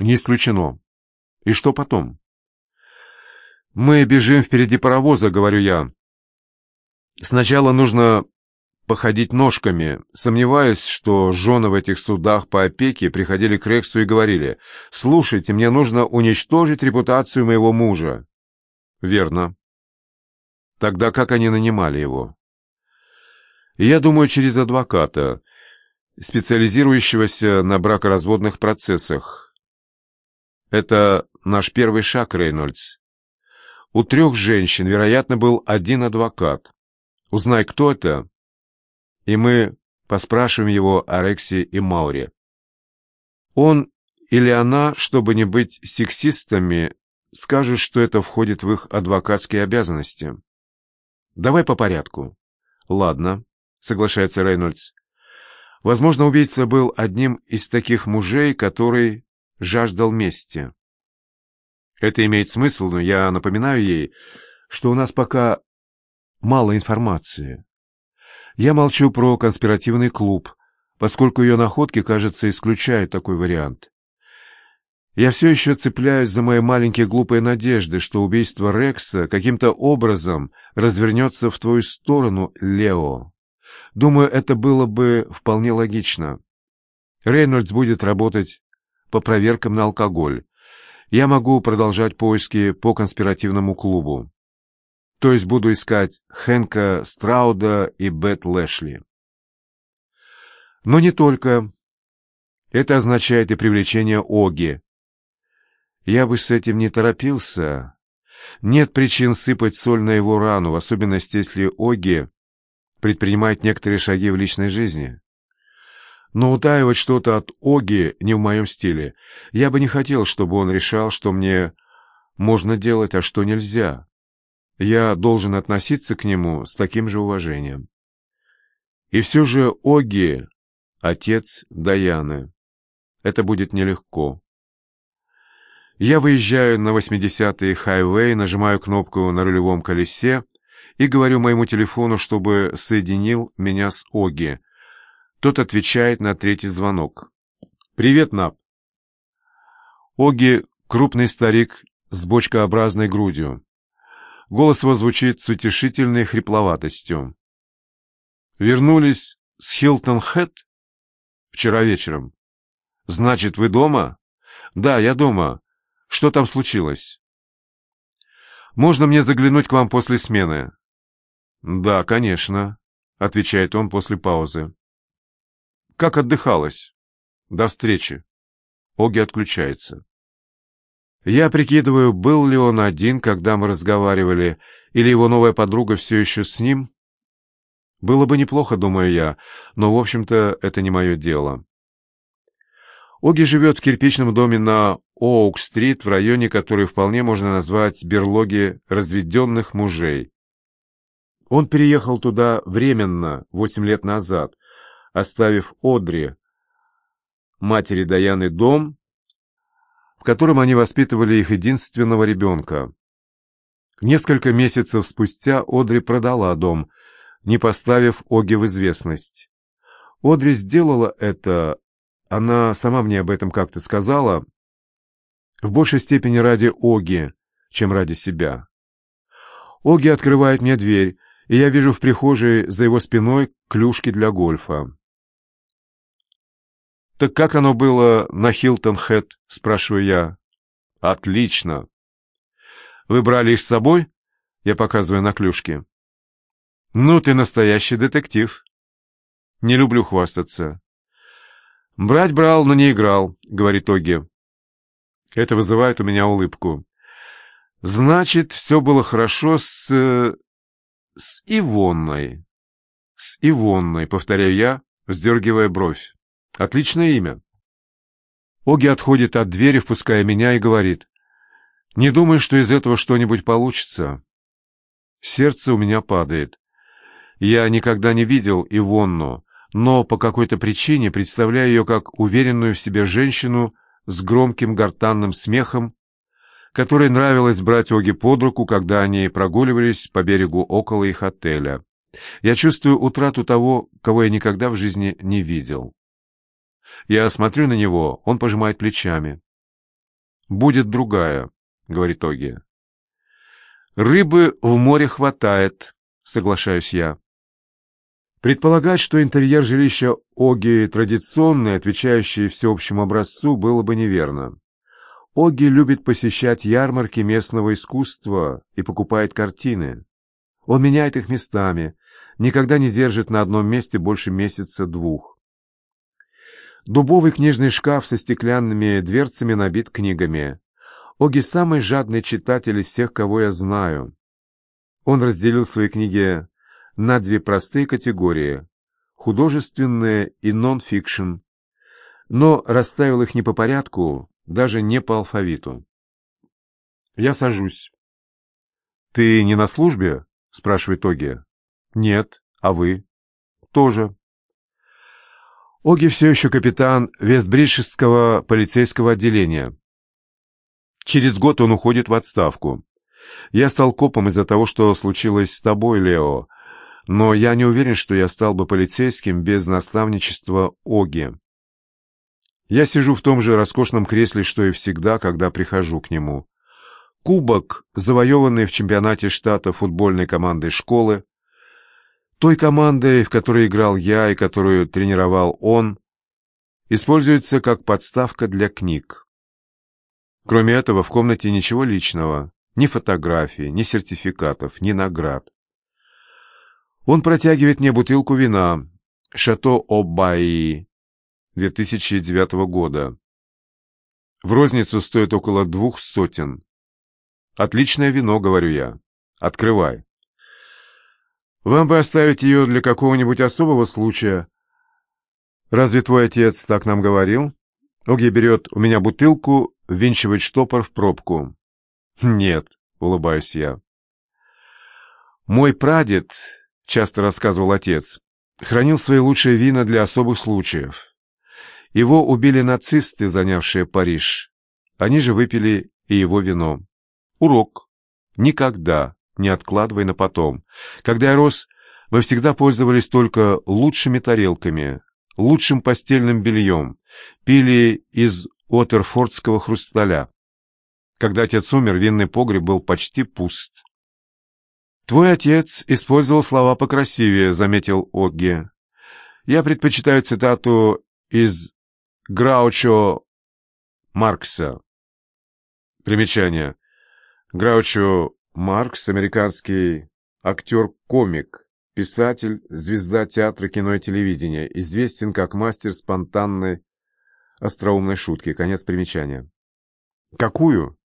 Не исключено. И что потом? Мы бежим впереди паровоза, говорю я. Сначала нужно походить ножками. Сомневаюсь, что жены в этих судах по опеке приходили к Рексу и говорили, «Слушайте, мне нужно уничтожить репутацию моего мужа». Верно. Тогда как они нанимали его? Я думаю, через адвоката, специализирующегося на бракоразводных процессах. Это наш первый шаг, Рейнольдс. У трех женщин, вероятно, был один адвокат. Узнай, кто это, и мы поспрашиваем его о Рексе и Мауре. Он или она, чтобы не быть сексистами, скажут, что это входит в их адвокатские обязанности. Давай по порядку. Ладно, соглашается Рейнольдс. Возможно, убийца был одним из таких мужей, который жаждал мести. Это имеет смысл, но я напоминаю ей, что у нас пока мало информации. Я молчу про конспиративный клуб, поскольку ее находки, кажется, исключают такой вариант. Я все еще цепляюсь за мои маленькие глупые надежды, что убийство Рекса каким-то образом развернется в твою сторону, Лео. Думаю, это было бы вполне логично. Рейнольдс будет работать по проверкам на алкоголь. Я могу продолжать поиски по конспиративному клубу. То есть буду искать Хэнка Страуда и Бет Лэшли. Но не только. Это означает и привлечение Оги. Я бы с этим не торопился. Нет причин сыпать соль на его рану, в особенности если Оги предпринимает некоторые шаги в личной жизни. Но утаивать что-то от Оги не в моем стиле. Я бы не хотел, чтобы он решал, что мне можно делать, а что нельзя я должен относиться к нему с таким же уважением. И все же Оги — отец Даяны. Это будет нелегко. Я выезжаю на 80-й хайвей, нажимаю кнопку на рулевом колесе и говорю моему телефону, чтобы соединил меня с Оги. Тот отвечает на третий звонок. «Привет, Нап». Оги — крупный старик с бочкообразной грудью. Голос его звучит с утешительной хрипловатостью. «Вернулись с Хилтон-Хэт?» «Вчера вечером». «Значит, вы дома?» «Да, я дома. Что там случилось?» «Можно мне заглянуть к вам после смены?» «Да, конечно», — отвечает он после паузы. «Как отдыхалась?» «До встречи». Оги отключается. Я прикидываю, был ли он один, когда мы разговаривали, или его новая подруга все еще с ним. Было бы неплохо, думаю я, но, в общем-то, это не мое дело. Оги живет в кирпичном доме на Оук-стрит, в районе, который вполне можно назвать берлоги разведенных мужей. Он переехал туда временно, восемь лет назад, оставив Одри, матери Даяны, дом, в котором они воспитывали их единственного ребенка. Несколько месяцев спустя Одри продала дом, не поставив Оги в известность. Одри сделала это, она сама мне об этом как-то сказала, в большей степени ради Оги, чем ради себя. Оги открывает мне дверь, и я вижу в прихожей за его спиной клюшки для гольфа. «Так как оно было на Хилтон-Хэт?» — спрашиваю я. «Отлично!» «Вы брали их с собой?» — я показываю на клюшки. «Ну, ты настоящий детектив». «Не люблю хвастаться». «Брать брал, но не играл», — говорит Оги. Это вызывает у меня улыбку. «Значит, все было хорошо с... с Ивонной». «С Ивонной», — повторяю я, вздергивая бровь. Отличное имя. Оги отходит от двери, впуская меня, и говорит. Не думай, что из этого что-нибудь получится. Сердце у меня падает. Я никогда не видел Ивонну, но по какой-то причине представляю ее как уверенную в себе женщину с громким гортанным смехом, которой нравилось брать Оги под руку, когда они прогуливались по берегу около их отеля. Я чувствую утрату того, кого я никогда в жизни не видел. Я смотрю на него, он пожимает плечами. будет другая», — говорит Оги. «Рыбы в море хватает», — соглашаюсь я. Предполагать, что интерьер жилища Оги традиционный, отвечающий всеобщему образцу, было бы неверно. Оги любит посещать ярмарки местного искусства и покупает картины. Он меняет их местами, никогда не держит на одном месте больше месяца-двух. Дубовый книжный шкаф со стеклянными дверцами набит книгами. Оги самый жадный читатель из всех, кого я знаю. Он разделил свои книги на две простые категории – художественные и нон-фикшн, но расставил их не по порядку, даже не по алфавиту. Я сажусь. «Ты не на службе?» – спрашивает Оги. «Нет. А вы?» «Тоже». Оги все еще капитан Вестбриджского полицейского отделения. Через год он уходит в отставку. Я стал копом из-за того, что случилось с тобой, Лео, но я не уверен, что я стал бы полицейским без наставничества Оги. Я сижу в том же роскошном кресле, что и всегда, когда прихожу к нему. Кубок, завоеванный в чемпионате штата футбольной командой школы, той командой, в которой играл я и которую тренировал он, используется как подставка для книг. Кроме этого, в комнате ничего личного, ни фотографий, ни сертификатов, ни наград. Он протягивает мне бутылку вина «Шато Обаи» 2009 года. В розницу стоит около двух сотен. «Отличное вино», — говорю я. «Открывай». Вам бы оставить ее для какого-нибудь особого случая. Разве твой отец так нам говорил? Оги берет у меня бутылку, ввинчивает штопор в пробку. Нет, улыбаюсь я. Мой прадед, часто рассказывал отец, хранил свои лучшие вина для особых случаев. Его убили нацисты, занявшие Париж. Они же выпили и его вино. Урок. Никогда не откладывай на потом. Когда я рос, мы всегда пользовались только лучшими тарелками, лучшим постельным бельем, пили из отерфордского хрусталя. Когда отец умер, винный погреб был почти пуст. «Твой отец использовал слова покрасивее», — заметил Огги. «Я предпочитаю цитату из Граучо Маркса». Примечание. Граучо Маркс, американский актер-комик, писатель, звезда театра, кино и телевидения, известен как мастер спонтанной остроумной шутки. Конец примечания. «Какую?»